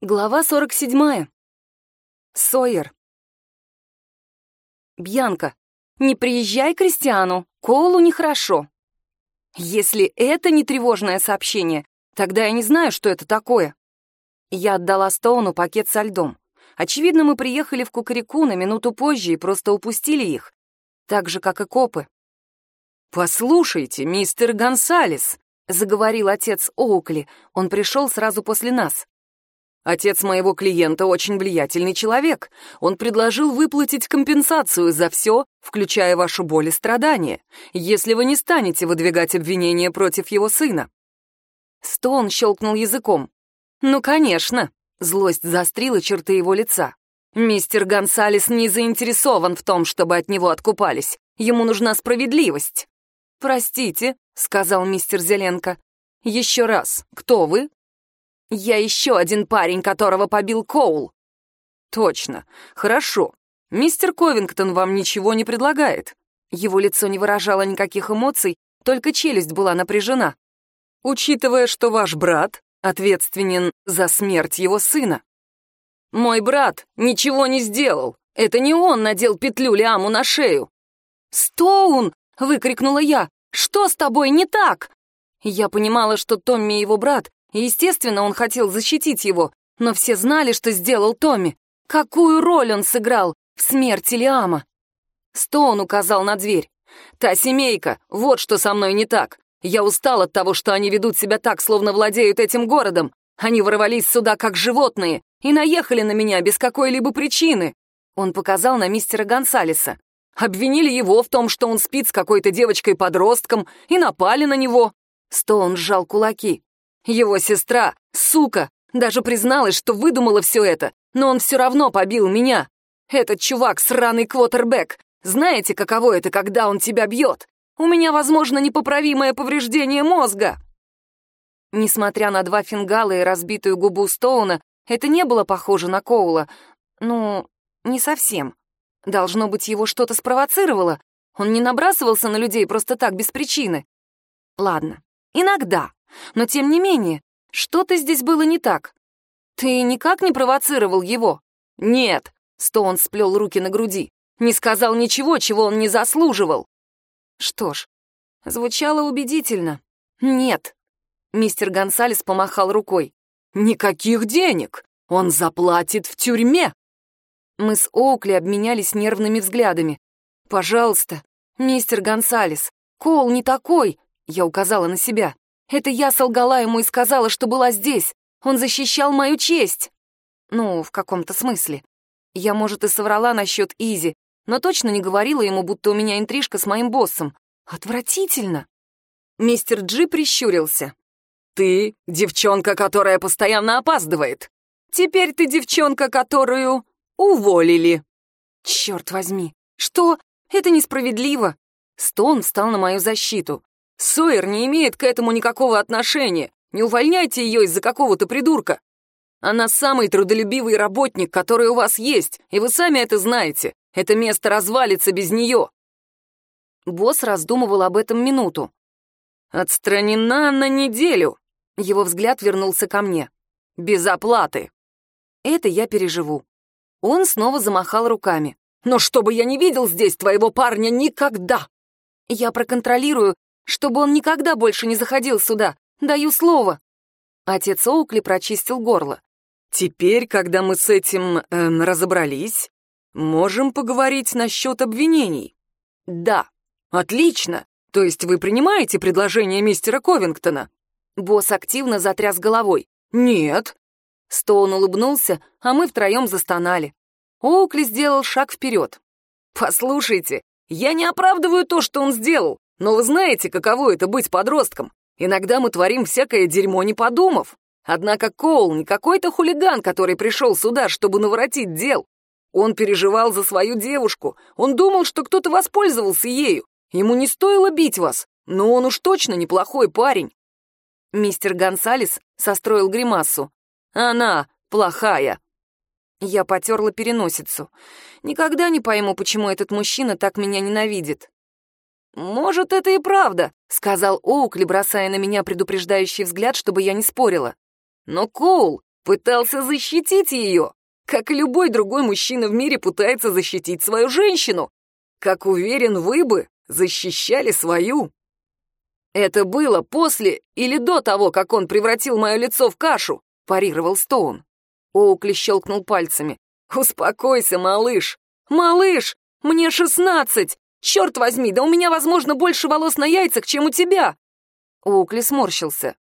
Глава 47. Сойер. Бьянка, не приезжай к Кристиану, Коулу нехорошо. Если это не тревожное сообщение, тогда я не знаю, что это такое. Я отдала Стоуну пакет со льдом. Очевидно, мы приехали в Кукареку на минуту позже и просто упустили их. Так же, как и копы. «Послушайте, мистер Гонсалес», — заговорил отец Оукли. Он пришел сразу после нас. Отец моего клиента очень влиятельный человек. Он предложил выплатить компенсацию за все, включая вашу боль и страдания, если вы не станете выдвигать обвинения против его сына». Стоун щелкнул языком. «Ну, конечно». Злость заострила черты его лица. «Мистер Гонсалес не заинтересован в том, чтобы от него откупались. Ему нужна справедливость». «Простите», — сказал мистер Зеленко. «Еще раз, кто вы?» Я еще один парень, которого побил Коул. Точно. Хорошо. Мистер Ковингтон вам ничего не предлагает. Его лицо не выражало никаких эмоций, только челюсть была напряжена. Учитывая, что ваш брат ответственен за смерть его сына. Мой брат ничего не сделал. Это не он надел петлю Лиаму на шею. «Стоун!» — выкрикнула я. «Что с тобой не так?» Я понимала, что Томми его брат, Естественно, он хотел защитить его, но все знали, что сделал Томми. Какую роль он сыграл в смерти Лиама? Стоун указал на дверь. «Та семейка, вот что со мной не так. Я устал от того, что они ведут себя так, словно владеют этим городом. Они ворвались сюда как животные и наехали на меня без какой-либо причины». Он показал на мистера Гонсалеса. Обвинили его в том, что он спит с какой-то девочкой-подростком, и напали на него. Стоун сжал кулаки. Его сестра, сука, даже призналась, что выдумала все это, но он все равно побил меня. Этот чувак сраный квотербек. Знаете, каково это, когда он тебя бьет? У меня, возможно, непоправимое повреждение мозга. Несмотря на два фингала и разбитую губу Стоуна, это не было похоже на Коула. Ну, не совсем. Должно быть, его что-то спровоцировало. Он не набрасывался на людей просто так, без причины. Ладно, иногда. Но тем не менее, что-то здесь было не так. Ты никак не провоцировал его? Нет, Стоун сплел руки на груди. Не сказал ничего, чего он не заслуживал. Что ж, звучало убедительно. Нет. Мистер Гонсалес помахал рукой. Никаких денег. Он заплатит в тюрьме. Мы с Оукли обменялись нервными взглядами. «Пожалуйста, мистер Гонсалес, Коул не такой», — я указала на себя. Это я солгала ему и сказала, что была здесь. Он защищал мою честь. Ну, в каком-то смысле. Я, может, и соврала насчет Изи, но точно не говорила ему, будто у меня интрижка с моим боссом. Отвратительно. Мистер Джи прищурился. «Ты — девчонка, которая постоянно опаздывает. Теперь ты девчонка, которую уволили». «Черт возьми! Что? Это несправедливо!» Стон встал на мою защиту. Сойер не имеет к этому никакого отношения. Не увольняйте ее из-за какого-то придурка. Она самый трудолюбивый работник, который у вас есть, и вы сами это знаете. Это место развалится без нее». Босс раздумывал об этом минуту. «Отстранена на неделю». Его взгляд вернулся ко мне. «Без оплаты». «Это я переживу». Он снова замахал руками. «Но чтобы я не видел здесь твоего парня никогда!» «Я проконтролирую, чтобы он никогда больше не заходил сюда. Даю слово». Отец Оукли прочистил горло. «Теперь, когда мы с этим эм, разобрались, можем поговорить насчет обвинений». «Да». «Отлично. То есть вы принимаете предложение мистера Ковингтона?» Босс активно затряс головой. «Нет». Стоун улыбнулся, а мы втроем застонали. Оукли сделал шаг вперед. «Послушайте, я не оправдываю то, что он сделал. Но вы знаете, каково это быть подростком? Иногда мы творим всякое дерьмо, не подумав. Однако Коул не какой-то хулиган, который пришел сюда, чтобы наворотить дел. Он переживал за свою девушку. Он думал, что кто-то воспользовался ею. Ему не стоило бить вас, но он уж точно неплохой парень. Мистер Гонсалес состроил гримасу. Она плохая. Я потерла переносицу. Никогда не пойму, почему этот мужчина так меня ненавидит. «Может, это и правда», — сказал Оукли, бросая на меня предупреждающий взгляд, чтобы я не спорила. «Но Коул Пытался защитить ее, как любой другой мужчина в мире пытается защитить свою женщину. Как уверен, вы бы защищали свою. Это было после или до того, как он превратил мое лицо в кашу, парировал Стоун. Оукли щелкнул пальцами. «Успокойся, малыш! Малыш! Мне шестнадцать! Черт возьми, да у меня, возможно, больше волос на яйцах, чем у тебя!» Оукли сморщился.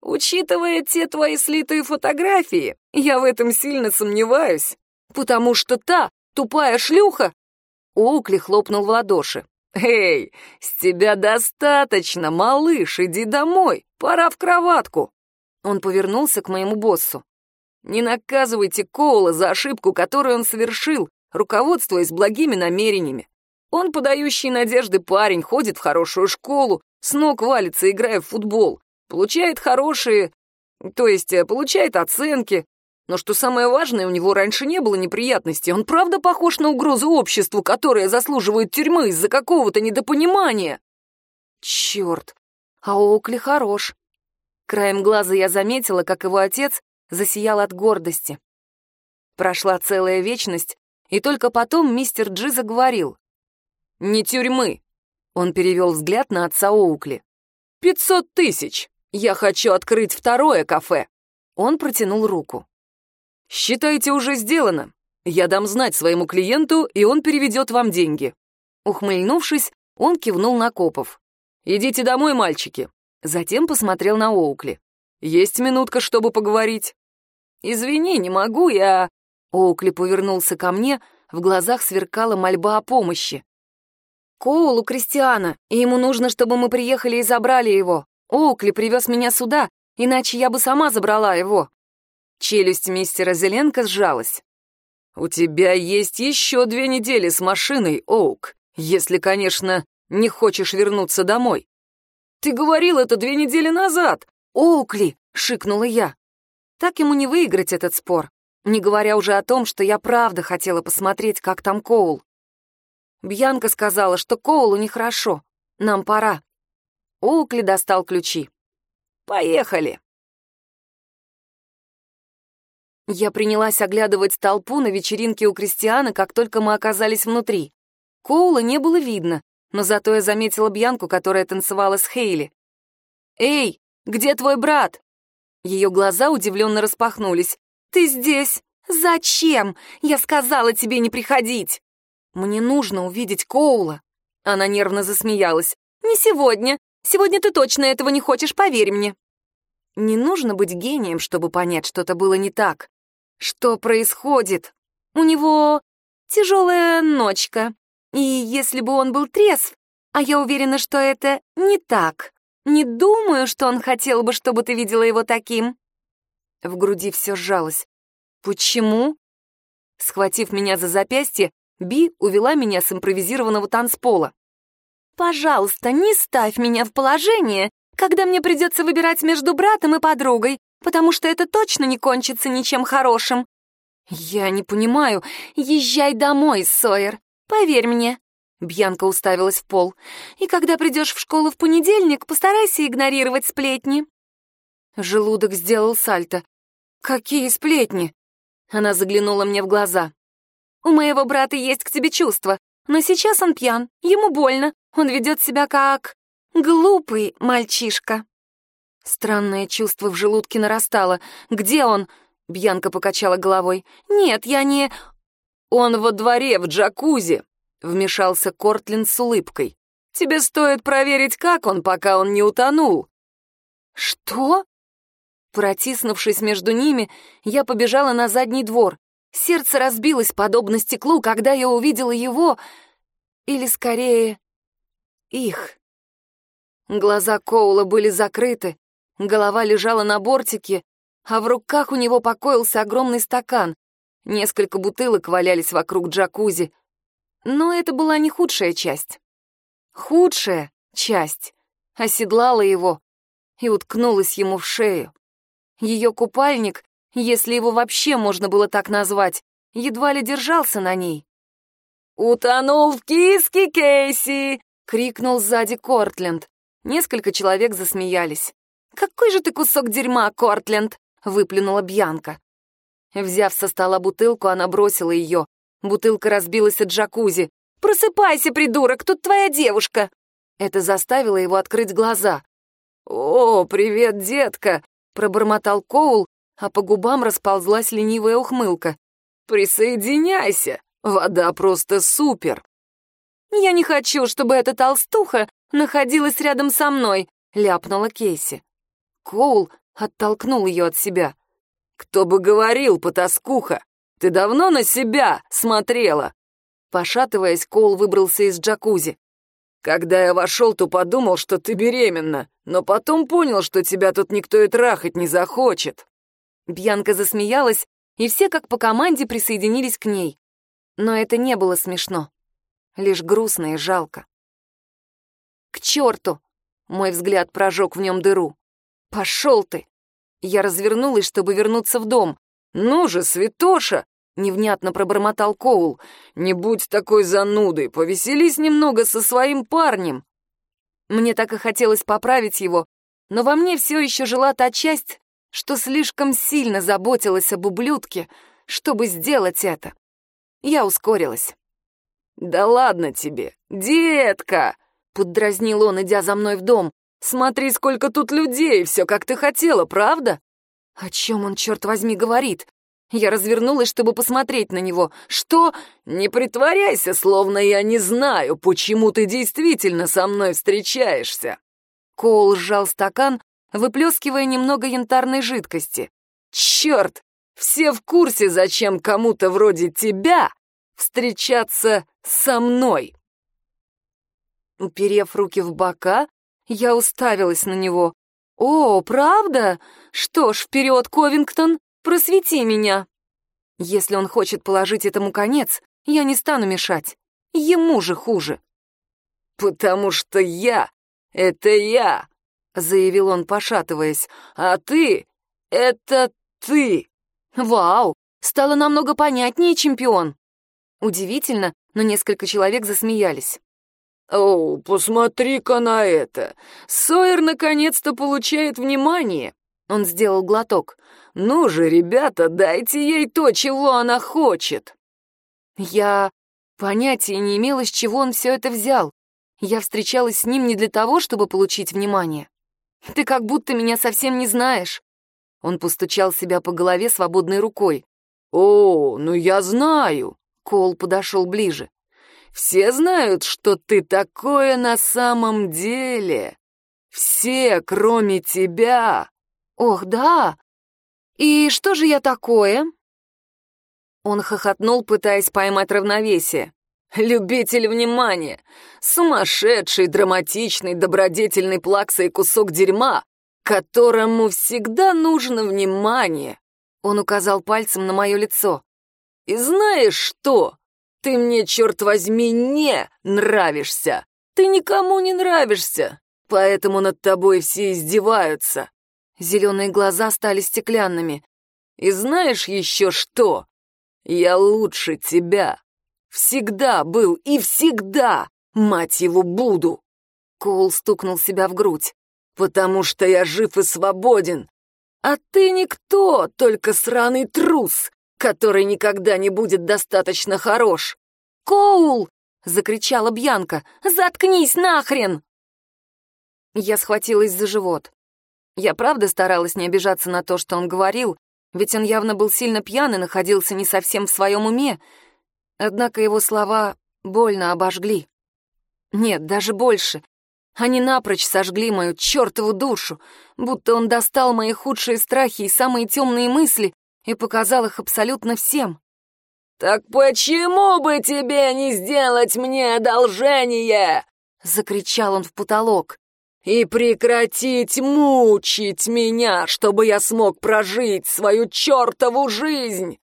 «Учитывая те твои слитые фотографии, я в этом сильно сомневаюсь, потому что та тупая шлюха...» Оукли хлопнул в ладоши. «Эй, с тебя достаточно, малыш, иди домой, пора в кроватку!» Он повернулся к моему боссу. «Не наказывайте Коула за ошибку, которую он совершил, руководствуясь благими намерениями. Он подающий надежды парень, ходит в хорошую школу, с ног валится, играя в футбол, получает хорошие, то есть э, получает оценки. Но что самое важное, у него раньше не было неприятностей. Он правда похож на угрозу обществу, которая заслуживает тюрьмы из-за какого-то недопонимания. Черт, а Оукли хорош. Краем глаза я заметила, как его отец засиял от гордости. Прошла целая вечность, и только потом мистер Джи заговорил. «Не тюрьмы!» Он перевел взгляд на отца Оукли. «Пятьсот тысяч! Я хочу открыть второе кафе!» Он протянул руку. «Считайте, уже сделано. Я дам знать своему клиенту, и он переведет вам деньги». Ухмыльнувшись, он кивнул на копов. «Идите домой, мальчики». Затем посмотрел на Оукли. «Есть минутка, чтобы поговорить?» «Извини, не могу, я...» Оукли повернулся ко мне, в глазах сверкала мольба о помощи. «Коул у Кристиана, и ему нужно, чтобы мы приехали и забрали его. Оукли привез меня сюда, иначе я бы сама забрала его». Челюсть мистера Зеленко сжалась. «У тебя есть еще две недели с машиной, Оук, если, конечно, не хочешь вернуться домой». «Ты говорил это две недели назад!» «Оукли!» — шикнула я. Так ему не выиграть этот спор, не говоря уже о том, что я правда хотела посмотреть, как там Коул. Бьянка сказала, что Коулу нехорошо. Нам пора. Оукли достал ключи. «Поехали!» Я принялась оглядывать толпу на вечеринке у Кристиана, как только мы оказались внутри. Коула не было видно, но зато я заметила Бьянку, которая танцевала с Хейли. «Эй, где твой брат?» Ее глаза удивленно распахнулись. «Ты здесь? Зачем? Я сказала тебе не приходить!» «Мне нужно увидеть Коула!» Она нервно засмеялась. «Не сегодня. Сегодня ты точно этого не хочешь, поверь мне». Не нужно быть гением, чтобы понять, что-то было не так. Что происходит? У него тяжелая ночка. И если бы он был трезв, а я уверена, что это не так, не думаю, что он хотел бы, чтобы ты видела его таким. В груди все сжалось. Почему? Схватив меня за запястье, Би увела меня с импровизированного танцпола. «Пожалуйста, не ставь меня в положение, когда мне придется выбирать между братом и подругой, потому что это точно не кончится ничем хорошим». «Я не понимаю. Езжай домой, Сойер. Поверь мне». Бьянка уставилась в пол. «И когда придешь в школу в понедельник, постарайся игнорировать сплетни». Желудок сделал сальто. «Какие сплетни?» Она заглянула мне в глаза. «У моего брата есть к тебе чувства, но сейчас он пьян, ему больно, он ведет себя как... глупый мальчишка». Странное чувство в желудке нарастало. «Где он?» — Бьянка покачала головой. «Нет, я не...» «Он во дворе, в джакузи», — вмешался Кортлин с улыбкой. «Тебе стоит проверить, как он, пока он не утонул». «Что?» Протиснувшись между ними, я побежала на задний двор. Сердце разбилось подобно стеклу, когда я увидела его, или скорее, их. Глаза Коула были закрыты, голова лежала на бортике, а в руках у него покоился огромный стакан. Несколько бутылок валялись вокруг джакузи. Но это была не худшая часть. Худшая часть оседлала его и уткнулась ему в шею. Ее купальник, если его вообще можно было так назвать, едва ли держался на ней. «Утонул в киске, Кейси!» — крикнул сзади Кортленд. Несколько человек засмеялись. «Какой же ты кусок дерьма, Кортленд!» — выплюнула Бьянка. Взяв со стола бутылку, она бросила ее. Бутылка разбилась от джакузи. «Просыпайся, придурок, тут твоя девушка!» Это заставило его открыть глаза. «О, привет, детка!» — пробормотал Коул, а по губам расползлась ленивая ухмылка. «Присоединяйся! Вода просто супер!» «Я не хочу, чтобы эта толстуха находилась рядом со мной», — ляпнула Кейси. Коул оттолкнул ее от себя. «Кто бы говорил, потаскуха! Ты давно на себя смотрела?» Пошатываясь, Коул выбрался из джакузи. «Когда я вошел, то подумал, что ты беременна, но потом понял, что тебя тут никто и трахать не захочет». Бьянка засмеялась, и все как по команде присоединились к ней. Но это не было смешно, лишь грустно и жалко. «К черту!» — мой взгляд прожег в нем дыру. «Пошел ты!» Я развернулась, чтобы вернуться в дом. «Ну же, святоша!» — невнятно пробормотал Коул. «Не будь такой занудой, повеселись немного со своим парнем!» Мне так и хотелось поправить его, но во мне все еще жила та часть, что слишком сильно заботилась об ублюдке, чтобы сделать это. Я ускорилась. «Да ладно тебе, детка!» — поддразнил он, идя за мной в дом. Смотри, сколько тут людей, все как ты хотела, правда?» О чем он, черт возьми, говорит? Я развернулась, чтобы посмотреть на него. «Что? Не притворяйся, словно я не знаю, почему ты действительно со мной встречаешься!» Коул сжал стакан, выплескивая немного янтарной жидкости. «Черт! Все в курсе, зачем кому-то вроде тебя встречаться со мной!» Уперев руки в бока, я уставилась на него. «О, правда? Что ж, вперед, Ковингтон, просвети меня!» Если он хочет положить этому конец, я не стану мешать. Ему же хуже. «Потому что я — это я!» — заявил он, пошатываясь. «А ты — это ты!» «Вау! Стало намного понятнее, чемпион!» Удивительно, но несколько человек засмеялись. «О, посмотри-ка на это! Сойер наконец-то получает внимание!» Он сделал глоток. «Ну же, ребята, дайте ей то, чего она хочет!» Я понятия не имела, с чего он все это взял. Я встречалась с ним не для того, чтобы получить внимание. Ты как будто меня совсем не знаешь. Он постучал себя по голове свободной рукой. «О, ну я знаю!» Кол подошел ближе. Все знают, что ты такое на самом деле. Все, кроме тебя. Ох, да. И что же я такое? Он хохотнул, пытаясь поймать равновесие. Любитель внимания. Сумасшедший, драматичный, добродетельный плакса и кусок дерьма, которому всегда нужно внимание. Он указал пальцем на мое лицо. И знаешь что? Ты мне, черт возьми, не нравишься. Ты никому не нравишься, поэтому над тобой все издеваются. Зеленые глаза стали стеклянными. И знаешь еще что? Я лучше тебя. Всегда был и всегда, мать его, буду. Коул стукнул себя в грудь. Потому что я жив и свободен. А ты никто, только сраный трус, который никогда не будет достаточно хорош. «Коул!» — закричала Бьянка. «Заткнись нахрен!» Я схватилась за живот. Я правда старалась не обижаться на то, что он говорил, ведь он явно был сильно пьян и находился не совсем в своем уме. Однако его слова больно обожгли. Нет, даже больше. Они напрочь сожгли мою чертову душу, будто он достал мои худшие страхи и самые темные мысли и показал их абсолютно всем. «Так почему бы тебе не сделать мне одолжение?» — закричал он в потолок. «И прекратить мучить меня, чтобы я смог прожить свою чертову жизнь!»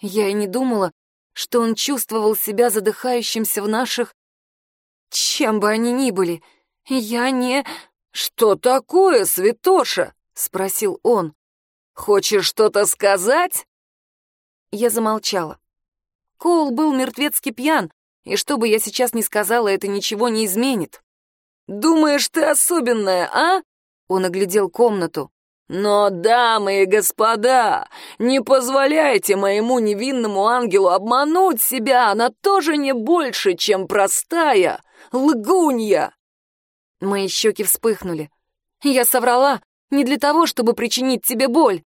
Я и не думала, что он чувствовал себя задыхающимся в наших... Чем бы они ни были, я не... «Что такое, святоша?» — спросил он. Хочешь что-то сказать?» Я замолчала. Коул был мертвецки пьян, и что бы я сейчас ни сказала, это ничего не изменит. «Думаешь, ты особенная, а?» Он оглядел комнату. Но, дамы и господа, не позволяйте моему невинному ангелу обмануть себя, она тоже не больше, чем простая лгунья. Мои щеки вспыхнули. Я соврала не для того, чтобы причинить тебе боль.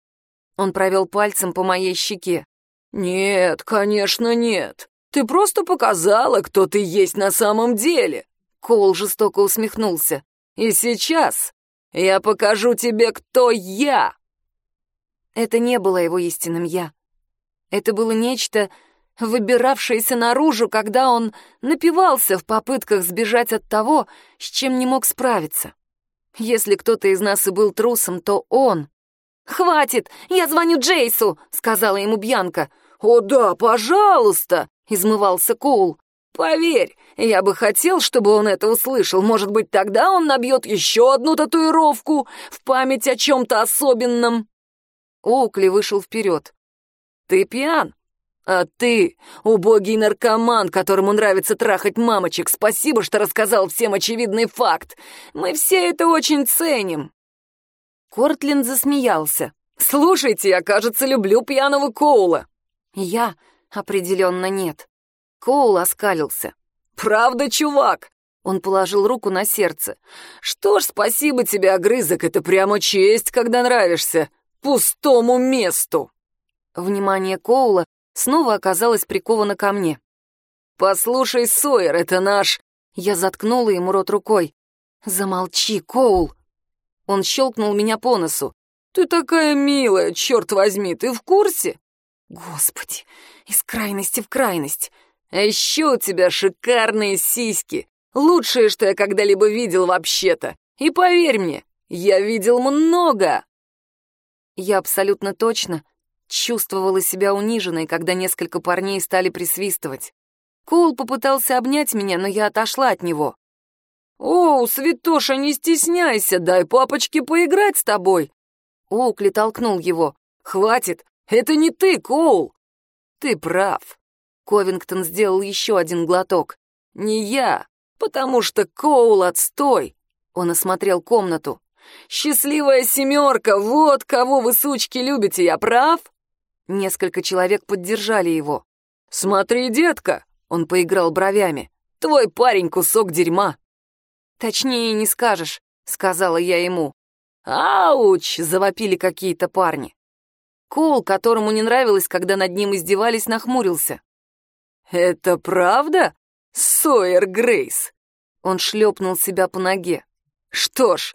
Он провел пальцем по моей щеке. «Нет, конечно, нет. Ты просто показала, кто ты есть на самом деле!» Кол жестоко усмехнулся. «И сейчас я покажу тебе, кто я!» Это не было его истинным «я». Это было нечто, выбиравшееся наружу, когда он напивался в попытках сбежать от того, с чем не мог справиться. Если кто-то из нас и был трусом, то он. «Хватит! Я звоню Джейсу!» — сказала ему Бьянка. «О да, пожалуйста!» — измывался Коул. «Поверь, я бы хотел, чтобы он это услышал. Может быть, тогда он набьет еще одну татуировку в память о чем-то особенном». Оукли вышел вперед. «Ты пьян? А ты, убогий наркоман, которому нравится трахать мамочек, спасибо, что рассказал всем очевидный факт. Мы все это очень ценим». Кортленд засмеялся. «Слушайте, я, кажется, люблю пьяного Коула». «Я? Определенно нет». Коул оскалился. «Правда, чувак?» Он положил руку на сердце. «Что ж, спасибо тебе, огрызок, это прямо честь, когда нравишься пустому месту!» Внимание Коула снова оказалось приковано ко мне. «Послушай, Сойер, это наш...» Я заткнула ему рот рукой. «Замолчи, Коул!» Он щелкнул меня по носу. «Ты такая милая, черт возьми, ты в курсе?» «Господи, из крайности в крайность!» А еще у тебя шикарные сиськи. Лучшее, что я когда-либо видел вообще-то. И поверь мне, я видел много. Я абсолютно точно чувствовала себя униженной, когда несколько парней стали присвистывать. Коул попытался обнять меня, но я отошла от него. «О, святоша, не стесняйся, дай папочке поиграть с тобой!» Оукли толкнул его. «Хватит, это не ты, Коул!» «Ты прав. Ковингтон сделал еще один глоток. «Не я, потому что Коул отстой!» Он осмотрел комнату. «Счастливая семерка, вот кого вы, сучки, любите, я прав?» Несколько человек поддержали его. «Смотри, детка!» — он поиграл бровями. «Твой парень кусок дерьма!» «Точнее не скажешь», — сказала я ему. «Ауч!» — завопили какие-то парни. Коул, которому не нравилось, когда над ним издевались, нахмурился. «Это правда, Сойер Грейс?» Он шлепнул себя по ноге. «Что ж,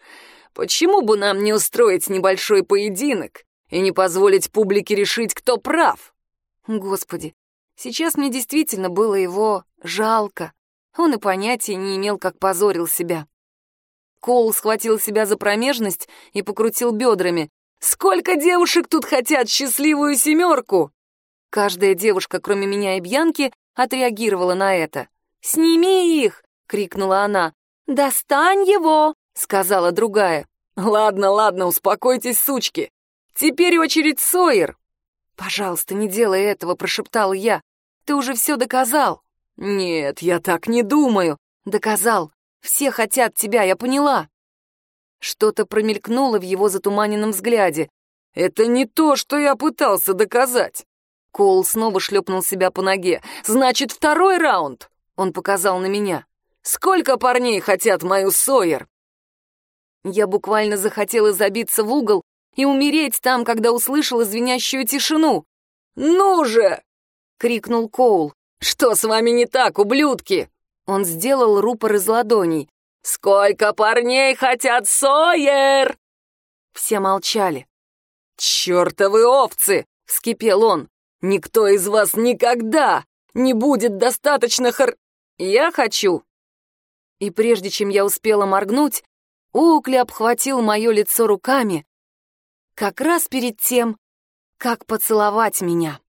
почему бы нам не устроить небольшой поединок и не позволить публике решить, кто прав?» Господи, сейчас мне действительно было его жалко. Он и понятия не имел, как позорил себя. Коул схватил себя за промежность и покрутил бедрами. «Сколько девушек тут хотят счастливую семерку?» Каждая девушка, кроме меня и Бьянки, отреагировала на это. «Сними их!» — крикнула она. «Достань его!» — сказала другая. «Ладно, ладно, успокойтесь, сучки. Теперь очередь Сойер». «Пожалуйста, не делай этого», — прошептал я. «Ты уже все доказал». «Нет, я так не думаю». «Доказал. Все хотят тебя, я поняла». Что-то промелькнуло в его затуманенном взгляде. «Это не то, что я пытался доказать». Коул снова шлепнул себя по ноге. «Значит, второй раунд!» Он показал на меня. «Сколько парней хотят мою Сойер?» Я буквально захотела забиться в угол и умереть там, когда услышала звенящую тишину. «Ну же!» — крикнул Коул. «Что с вами не так, ублюдки?» Он сделал рупор из ладоней. «Сколько парней хотят Сойер?» Все молчали. «Чёртовы овцы!» — вскипел он. Никто из вас никогда не будет достаточно хор... Я хочу!» И прежде чем я успела моргнуть, Оукли обхватил мое лицо руками, как раз перед тем, как поцеловать меня.